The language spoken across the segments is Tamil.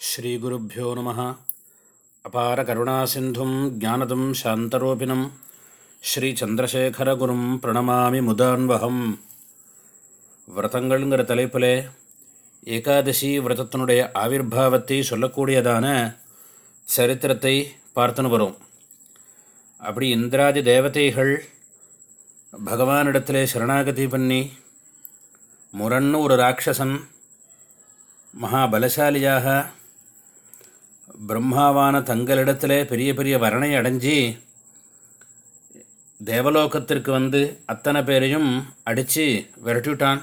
ஸ்ரீகுருப்போ நம. அபார கருணாசிந்தும் ஜானதம் சாந்தரூபிணம். ஸ்ரீ சந்திரசேகரகுரும் பிரணமாமி முதான்வகம். விரதங்கள்ங்கிற தலைப்பில் ஏகாதசி விரதத்தினுடைய ஆவிர்வாவத்தை சொல்லக்கூடியதான சரித்திரத்தை பார்த்துன்னு வரும். அப்படி இந்திராதி தேவதைகள் பகவானிடத்திலே சரணாகதி பண்ணி முரன்னு ஒரு ராட்சசன் மகாபலசாலியாக பிரம்மாவான தங்களிடத்தில் பெரிய பெரிய வரணை அடைஞ்சி தேவலோகத்திற்கு வந்து அத்தனை பேரையும் அடித்து விரட்டிவிட்டான்.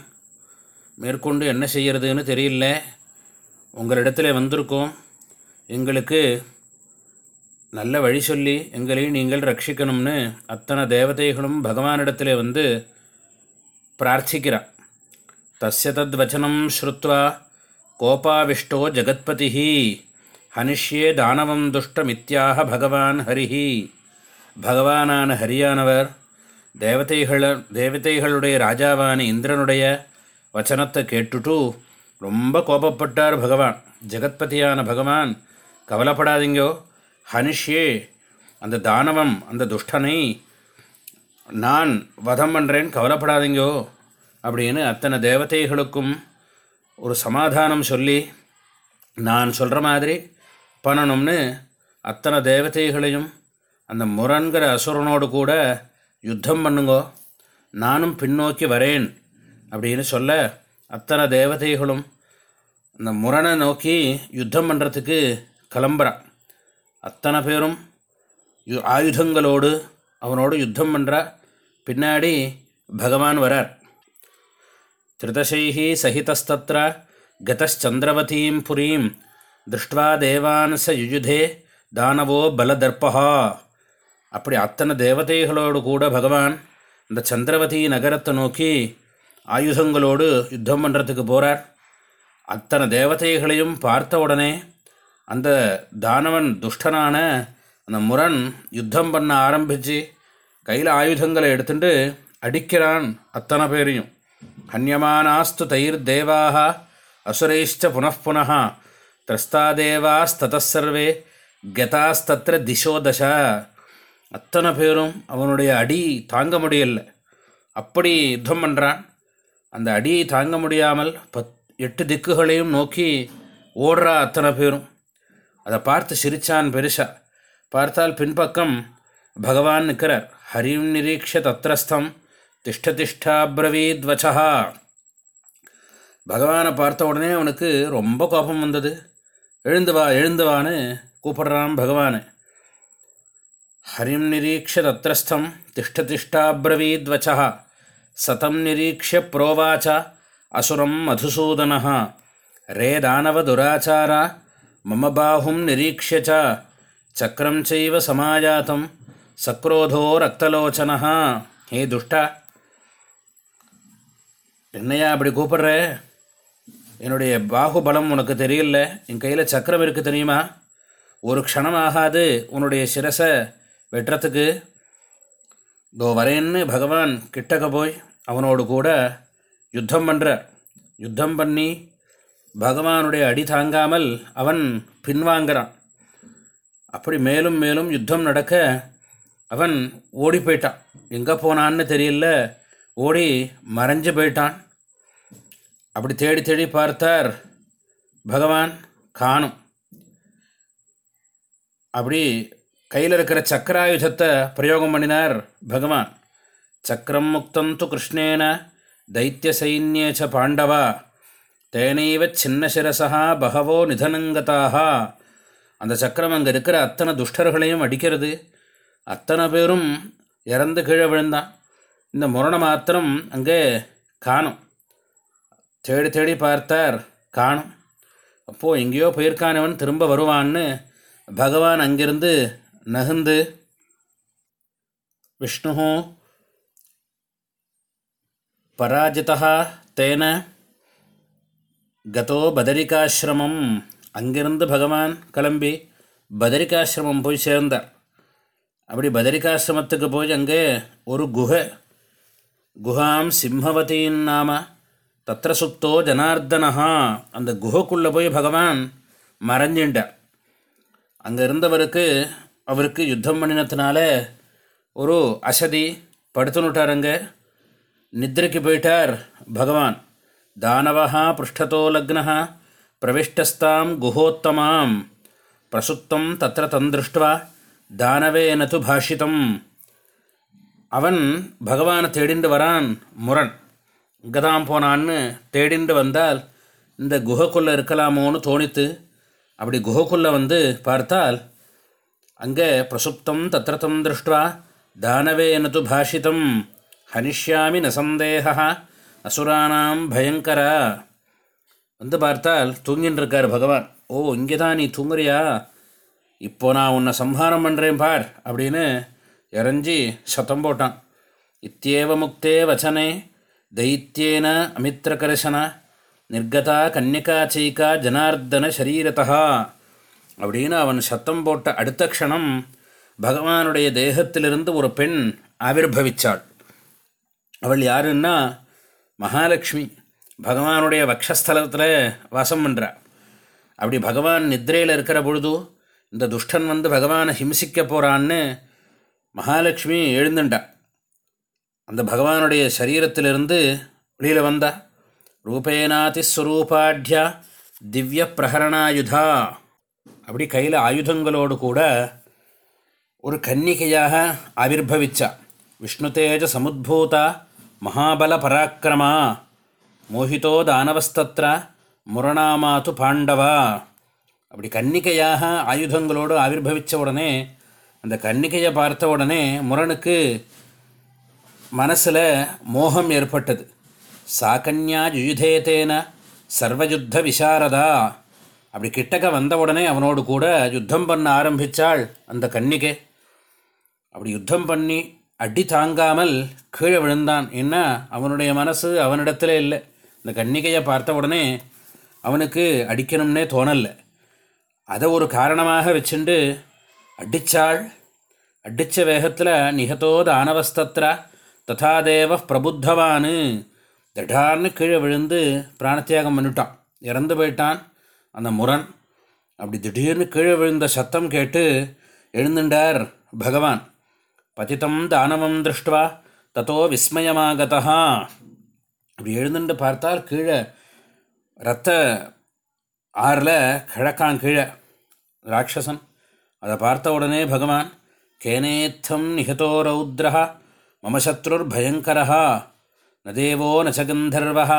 மேற்கொண்டு என்ன செய்கிறதுன்னு தெரியல. உங்களிடத்தில் வந்திருக்கோம். எங்களுக்கு நல்ல வழி சொல்லி எங்களையும் நீங்கள் ரட்சிக்கணும்னு அத்தனை தேவதைகளும் பகவானிடத்தில் வந்து பிரார்த்திக்கிறான் தஸ்ய வச்சனம் ஸ்ருத்வா கோபாவிஷ்டோ ஜெகத்பதிஹி. ஹனிஷ்யே தானவம் துஷ்டமித்யாக பகவான் ஹரிஹி. பகவானான ஹரியானவர் தேவதைகள தேவதைகளுடைய ராஜாவான இந்திரனுடைய வச்சனத்தை கேட்டுட்டு ரொம்ப கோபப்பட்டார் பகவான். ஜெகத்பதியான பகவான் கவலைப்படாதீங்கோ. ஹனிஷ்யே அந்த தானவம் அந்த துஷ்டனை நான் வதம் பண்ணுறேன் கவலைப்படாதீங்கோ. அப்படின்னு அத்தனை தேவதைகளுக்கும் ஒரு சமாதானம் சொல்லி நான் சொல்கிற மாதிரி பண்ணணும்னு அத்தனை தேவதைகளையும் அந்த முரண்கிற அசுரனோடு கூட யுத்தம் பண்ணுங்கோ. நானும் பின்னோக்கி வரேன் அப்படின்னு சொல்ல அத்தனை தேவதைகளும் அந்த முரணை நோக்கி யுத்தம் பண்ணுறதுக்கு கிளம்புறான். அத்தனை பேரும் யு ஆயுதங்களோடு அவனோடு யுத்தம் பண்ணுறா பின்னாடி பகவான் வரார். திருதசைஹி சகிதஸ்தத்ரா கதச்சந்திரவதீம் புரீம் திருஷ்டுவா தேவான் ச யுயுதே தானவோ பலதர்பகா அப்படி அத்தனை தேவதைகளோடு கூட பகவான் இந்த சந்திரவதி நகரத்தை நோக்கி ஆயுதங்களோடு யுத்தம் பண்ணுறதுக்கு போகிறார் அத்தனை தேவதைகளையும் பார்த்த உடனே அந்த தானவன் துஷ்டனான அந்த முரண் யுத்தம் பண்ண ஆரம்பித்து கையில் ஆயுதங்களை எடுத்துட்டு அடிக்கிறான் அத்தனை பேரையும். ஹன்யமானாஸ்து தயிர் தேவாக அசுரைஷ்ட புனఃப்புனः திரஸ்தாதேவாஸ்ததசர்வே கதாஸ்தத்திர திசோ தசா. அத்தனை பேரும் அவனுடைய அடி தாங்க முடியல. அப்படி யுத்தம் பண்ணுறான் அந்த அடியை தாங்க முடியாமல் பத் எட்டு திக்குகளையும் நோக்கி ஓடுறா அத்தனை பேரும். அதை பார்த்து சிரிச்சான் பெருசா. பார்த்தால் பின்பக்கம் பகவான் நிற்கிறார். ஹரிம் நிரீக்ஷ தத்ரஸ்தம் திஷ்ட திஷ்டாபிரவீத்வச்சா பகவானை பார்த்த உடனே அவனுக்கு ரொம்ப கோபம் வந்தது. எழுந்துவா எழுந்துவான்னு எழுந்து வான்னு கூப்பிடுறான் பகவானை. ஹரிம் நிரீட்ச தத்திரஸ்தம் திஷ்ட திஷ்டாபிரவீத்வச்சா சதம் நிரீக்ஷ புரோவாச்ச அசுரம் மதுசூதன ரே தானவ துராச்சாரா மம பாஹும் நிரீக்ஷ சக்கரம் செய்வ சமாஜாத்தம் சக்ரோதோ ரத்தலோச்சனா ஹே துஷ்டா. என்னையா அப்படி கூப்பிடுற? என்னுடைய பாகுபலம் உனக்கு தெரியல? என் கையில் சக்கரம் இருக்குது தெரியுமா? ஒரு க்ஷணம் ஆகாது உன்னுடைய சிரசை வெட்டுறதுக்கு தோ வரேன்னு பகவான் கிட்டக்க போய் அவனோடு கூட யுத்தம் பண்ணுறார் யுத்தம் பண்ணி பகவானுடைய அடி தாங்காமல் அவன் பின்வாங்கிறான். அப்படி மேலும் மேலும் யுத்தம் நடக்க அவன் ஓடி போயிட்டான். எங்கே போனான்னு தெரியல. ஓடி மறைஞ்சு போயிட்டான். அப்படி தேடி தேடி பார்த்தார். பகவான் காணும். அப்படி கையில் இருக்கிற சக்கராயுதத்தை பிரயோகம் பண்ணினார் பகவான். சக்கரம் முக்தம் து கிருஷ்ணேன தைத்திய சைன்யேச்ச பாண்டவா. தேனைவ சின்ன சிரசா பகவோ நிதனங்கதாக அந்த சக்கரம் அங்கே இருக்கிற அத்தனை துஷ்டர்களையும் அடிக்கிறது. அத்தனை பேரும் இறந்து கீழே விழுந்தான். இந்த முரணை மாத்திரம் அங்கே காணும். தேடி தேடி பார்த்தார். காணும். அப்போது எங்கேயோ போயிருக்கானவன் திரும்ப வருவான்னு பகவான் அங்கிருந்து நகுந்து விஷ்ணு பராஜிதா தேன கதோ பதரிகாசிரமம். அங்கிருந்து பகவான் கிளம்பி பதரிகாசிரமம் போய் சேர்ந்தார். அப்படி பதரிகாசிரமத்துக்கு போய் அங்கே ஒரு குகை குஹாம் சிம்மவதியின் நாம தத்திர சுப்தோ ஜனார்தனஹா. அந்த குகைக்குள்ளே போய் பகவான் மறைஞ்சின்றார் அங்கே இருந்தவருக்கு அவருக்கு யுத்தம் பண்ணினத்தினால ஒரு அசதி படுத்துனுட்டாருங்க நித்ரைக்கு போயிட்டார் பகவான். தானவா பிருஷ்டதோ லக்னா பிரவிஷ்டஸ்தாம் குஹோத்தமாம் பிரசுத்தம் தத்திர தந்திருஷ்டுவா தானவேனது பாஷிதம். அவன் பகவானை தேடிண்டு வரான் முரண். இங்கே தான் போனான்னு தேடிண்டு வந்தால் இந்த குகைக்குள்ளே இருக்கலாமோன்னு தோணித்து அப்படி குகைக்குள்ளே வந்து பார்த்தால் அங்கே பிரசுப்தம் தத்திரத்தம் திருஷ்டுவா தானவேனது பாஷிதம் ஹனிஷ்யாமி நசந்தேகா அசுரானாம் பயங்கரா. வந்து பார்த்தால் தூங்கின்னு இருக்கார் பகவான். ஓ இங்கே தான் நீ தூங்குறியா? இப்போ நான் உன்னை சம்ஹாரம் பண்ணுறேன் பார் அப்படின்னு இறஞ்சி சத்தம் போட்டான். இத்தியேவ முக்தே வச்சனே தைத்தியேன அமித்திரகர்ஷன நிர்கதா கன்னிகா சைகா ஜனார்தன சரீரதா அப்படின்னு அவன் சத்தம் போட்ட அடுத்த க்ஷணம் பகவானுடைய தேகத்திலிருந்து ஒரு பெண் ஆவிர்பவிச்சாள். அவள் யாருன்னா மகாலட்சுமி பகவானுடைய வக்ஷஸ்தலத்தில் வாசம் பண்ணுறா அப்படி பகவான் நித்ரையில் இருக்கிற பொழுது இந்த துஷ்டன் வந்து பகவானை ஹிம்சிக்க போகிறான்னு மகாலட்சுமி எழுந்துண்டா. அந்த பகவானுடைய சரீரத்திலிருந்து வெளியில் வந்தா ரூபேனாதிஸ்வரூபாட்யா திவ்ய பிரகரணாயுதா. அப்படி கையில் ஆயுதங்களோடு கூட ஒரு கன்னிகையாக ஆவிர்பவிச்ச. விஷ்ணு தேஜ சமுத்பூதா மகாபல பராக்கிரமா மோஹிதோ தானவஸ்தத்ரா முரணாமாத்து பாண்டவா. அப்படி கன்னிகையாக ஆயுதங்களோடு ஆவிர்வவித்த உடனே அந்த கன்னிகையை பார்த்த உடனே முரணுக்கு மனசில் மோகம் ஏற்பட்டது. சாக்கன்யா யுயுதேதேன சர்வயுத்த விசாரதா. அப்படி கிட்டக்க வந்த உடனே அவனோடு கூட யுத்தம் பண்ண ஆரம்பித்தாள் அந்த கன்னிகை. அப்படி யுத்தம் பண்ணி அடி தாங்காமல் கீழே விழுந்தான். என்ன? அவனுடைய மனசு அவனிடத்துல இல்லை. இந்த கன்னிகையை பார்த்த உடனே அவனுக்கு அடிக்கணும்னே தோணலை. அதை ஒரு காரணமாக வச்சுண்டு அடித்தாள் அடித்த வேகத்தில் நிகதோ தானவஸ்தத்ரா ததாதேவ பிரபுத்தவான். திடார்னு கீழே விழுந்து பிராணத்தியாகம் பண்ணிட்டான். இறந்து போயிட்டான் அந்த முரண். அப்படி திடீர்னு கீழே விழுந்த சத்தம் கேட்டு எழுந்துண்டார் பகவான். பதித்தம் தானவம் திருஷ்டுவா தத்தோ விஸ்மயமாகதா அப்படி எழுந்துட்டு பார்த்தால் கீழே ரத்த ஆறில் கிழக்கான் கீழே ராட்சசன். அதை பார்த்த உடனே பகவான் கேனேத்தம் நிகதோ ரௌத்ரஹா. மம சத்ருர்பயங்கர ந தேவோ ந கந்தர்வா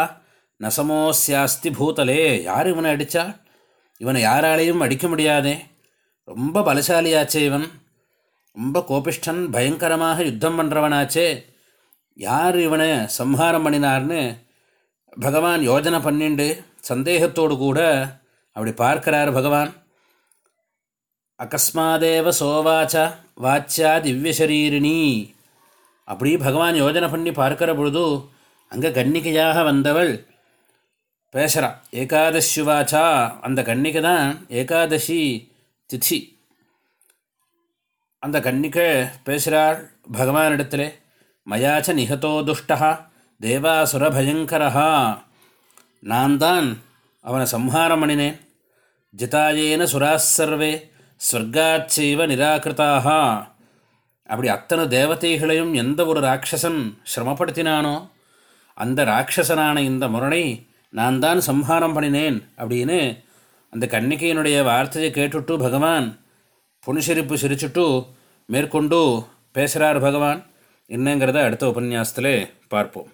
ந சமோஸ்யாஸ்தி பூதலே யார் இவனை அடித்தா இவனை யாராலையும் அடிக்க முடியாதே। ரொம்ப பலசாலியாச்சே இவன். ரொம்ப கோபிஷ்டன் பயங்கரமாக யுத்தம் பண்ணுறவனாச்சே யார் இவனை சம்ஹாரம் பண்ணினார்னு பகவான் யோஜனை பண்ணிண்டு சந்தேகத்தோடு கூட அப்படி பார்க்கிறார் பகவான். அகஸ்மாதேவ சோவாச்ச வாச்சா திவ்யசரீரிணி. அப்படி பகவான் யோஜனை பண்ணி பார்க்கிற பொழுது அங்கே கன்னிகையாக வந்தவள் பேசுகிறா ஏகாதசிவாச்சா அந்த கன்னிகை தான் ஏகாதசி திதி. அந்த கன்னிகை பேசுகிறாள் பகவானிடத்தில் மயாச்ச நிகதோ துஷ்டா தேவாசுர பயங்கரா நான் தான் அவனை சம்ஹாரம் பண்ணினேன். ஜிதாயேன சுராசர்வே ஸ்வர்காச்சைவ நிராகிருதாக அப்படி அத்தனை தேவதைகளையும் எந்த ஒரு ராட்சசன் சிரமப்படுத்தினானோ அந்த ராட்சசனான இந்த முரணை நான் தான் சம்ஹாரம் பண்ணினேன் அப்படின்னு அந்த கன்னிகையினுடைய வார்த்தையை கேட்டுட்டு பகவான் புனிசிரிப்பு சிரிச்சுட்டு மேற்கொண்டு பேசுகிறார் பகவான். என்னங்கிறத அடுத்த உபன்யாசத்தில் பார்ப்போம்.